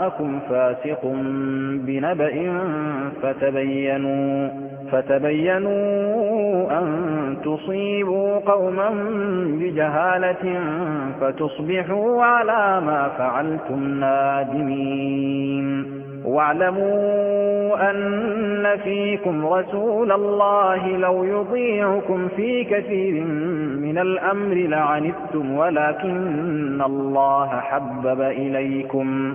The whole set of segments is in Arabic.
جاءكم فاسق بنبأ فتبينوا فتبينوا أن تصيبوا قوما بجهالة فتصبحوا على ما فعلتم نادمين. واعلموا أن فيكم رسول الله لو يطيعكم في كثير من الأمر لعنتم ولكن الله حبب إليكم.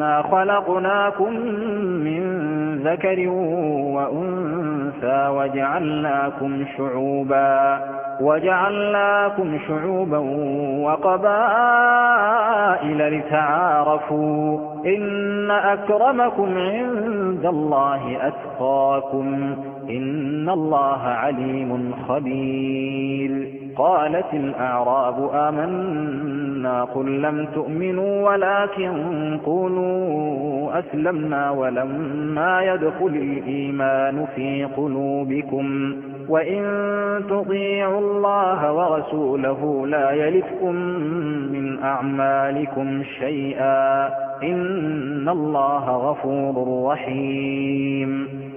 إنا خلقناكم من ذكر وأنثى وجعلناكم شعوبا وجعلناكم شعوبا وقبائل لتعارفوا إن أكرمكم عند الله أتقاكم إن الله عليم خبير قالت الأعراب آمنا قل لم تؤمنوا ولكن قولوا أسلمنا ولما يدخل الإيمان في قلوبكم وإن تطيعوا الله ورسوله لا يلفكم من أعمالكم شيئا إن الله غفور رحيم